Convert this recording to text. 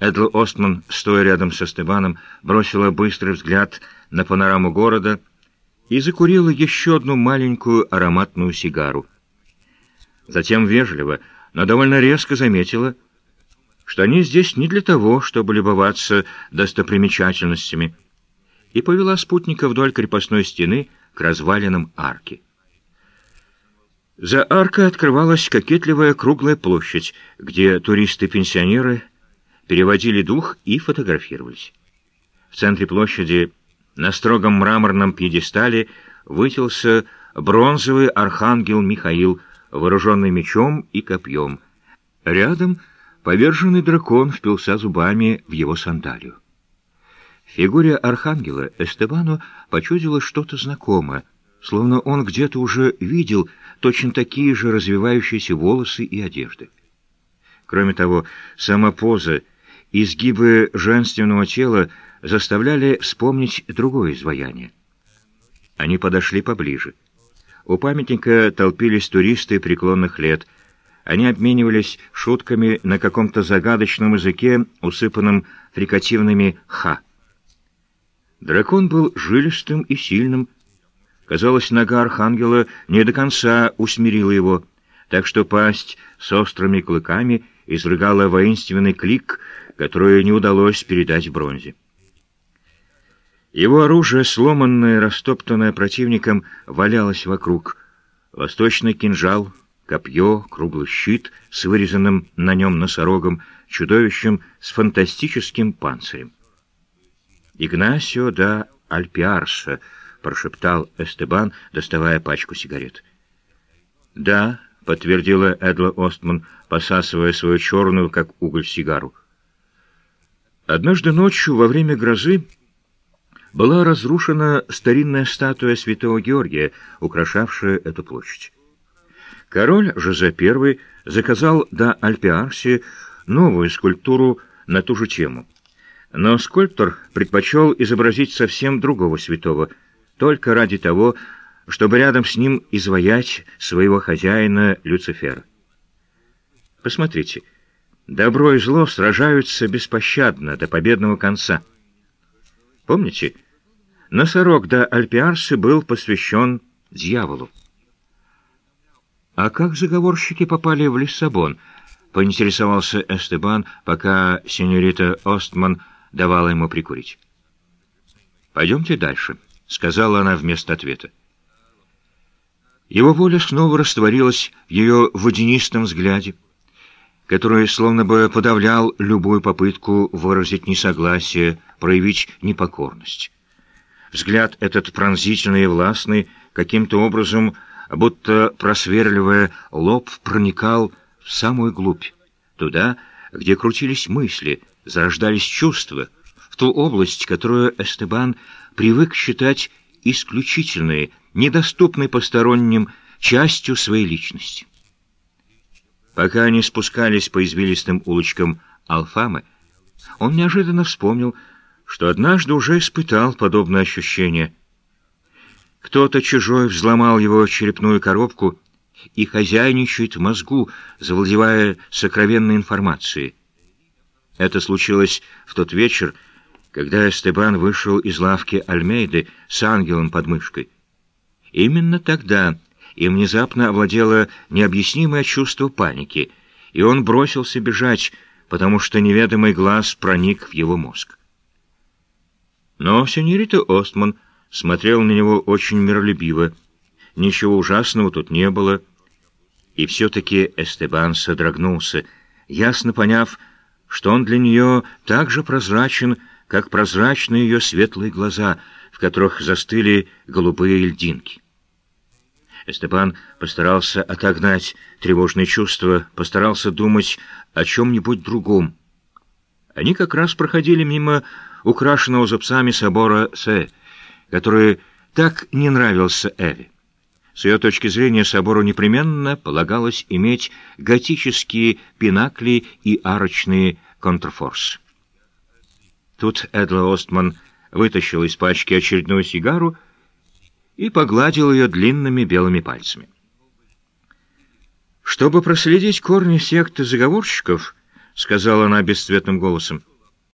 Эдл Остман, стоя рядом со Стебаном, бросила быстрый взгляд на панораму города и закурила еще одну маленькую ароматную сигару. Затем вежливо, но довольно резко заметила, что они здесь не для того, чтобы любоваться достопримечательностями, и повела спутника вдоль крепостной стены к развалинам арки. За аркой открывалась кокетливая круглая площадь, где туристы-пенсионеры переводили дух и фотографировались. В центре площади на строгом мраморном пьедестале вытелся бронзовый архангел Михаил, вооруженный мечом и копьем. Рядом поверженный дракон впился зубами в его сандалию. В фигуре архангела Эстебану почудилось что-то знакомое, словно он где-то уже видел точно такие же развивающиеся волосы и одежды. Кроме того, сама поза Изгибы женственного тела заставляли вспомнить другое изваяние. Они подошли поближе. У памятника толпились туристы преклонных лет. Они обменивались шутками на каком-то загадочном языке, усыпанном фрикативными «ха». Дракон был жилистым и сильным. Казалось, нога архангела не до конца усмирила его, так что пасть с острыми клыками изрыгала воинственный клик — которое не удалось передать бронзе. Его оружие, сломанное, растоптанное противником, валялось вокруг. Восточный кинжал, копье, круглый щит с вырезанным на нем носорогом, чудовищем с фантастическим панцирем. «Игнасио да Альпиарса», — прошептал Эстебан, доставая пачку сигарет. «Да», — подтвердила Эдла Остман, посасывая свою черную, как уголь, сигару. Однажды ночью во время грозы была разрушена старинная статуя святого Георгия, украшавшая эту площадь. Король Жозе I заказал до Альпиарси новую скульптуру на ту же тему. Но скульптор предпочел изобразить совсем другого святого, только ради того, чтобы рядом с ним изваять своего хозяина Люцифера. Посмотрите, Добро и зло сражаются беспощадно до победного конца. Помните, носорог до Альпиарсы был посвящен дьяволу. «А как заговорщики попали в Лиссабон?» — поинтересовался Эстебан, пока сеньорита Остман давала ему прикурить. «Пойдемте дальше», — сказала она вместо ответа. Его воля снова растворилась в ее водянистом взгляде который словно бы подавлял любую попытку выразить несогласие, проявить непокорность. Взгляд этот пронзительный и властный, каким-то образом, будто просверливая лоб, проникал в самую глубь, туда, где крутились мысли, зарождались чувства, в ту область, которую Эстебан привык считать исключительной, недоступной посторонним частью своей личности. Пока они спускались по извилистым улочкам Алфамы, он неожиданно вспомнил, что однажды уже испытал подобное ощущение. Кто-то чужой взломал его черепную коробку и хозяйничает в мозгу, завладевая сокровенной информацией. Это случилось в тот вечер, когда Эстебан вышел из лавки Альмейды с ангелом под мышкой. Именно тогда и внезапно овладело необъяснимое чувство паники, и он бросился бежать, потому что неведомый глаз проник в его мозг. Но сеньорита Остман смотрел на него очень миролюбиво. Ничего ужасного тут не было. И все-таки Эстебан содрогнулся, ясно поняв, что он для нее так же прозрачен, как прозрачны ее светлые глаза, в которых застыли голубые льдинки. Степан постарался отогнать тревожные чувства, постарался думать о чем-нибудь другом. Они как раз проходили мимо украшенного зубцами собора Сэ, который так не нравился Эви. С ее точки зрения собору непременно полагалось иметь готические пинакли и арочные контрфорсы. Тут Эдла Остман вытащил из пачки очередную сигару и погладил ее длинными белыми пальцами. «Чтобы проследить корни секты заговорщиков», — сказала она бесцветным голосом,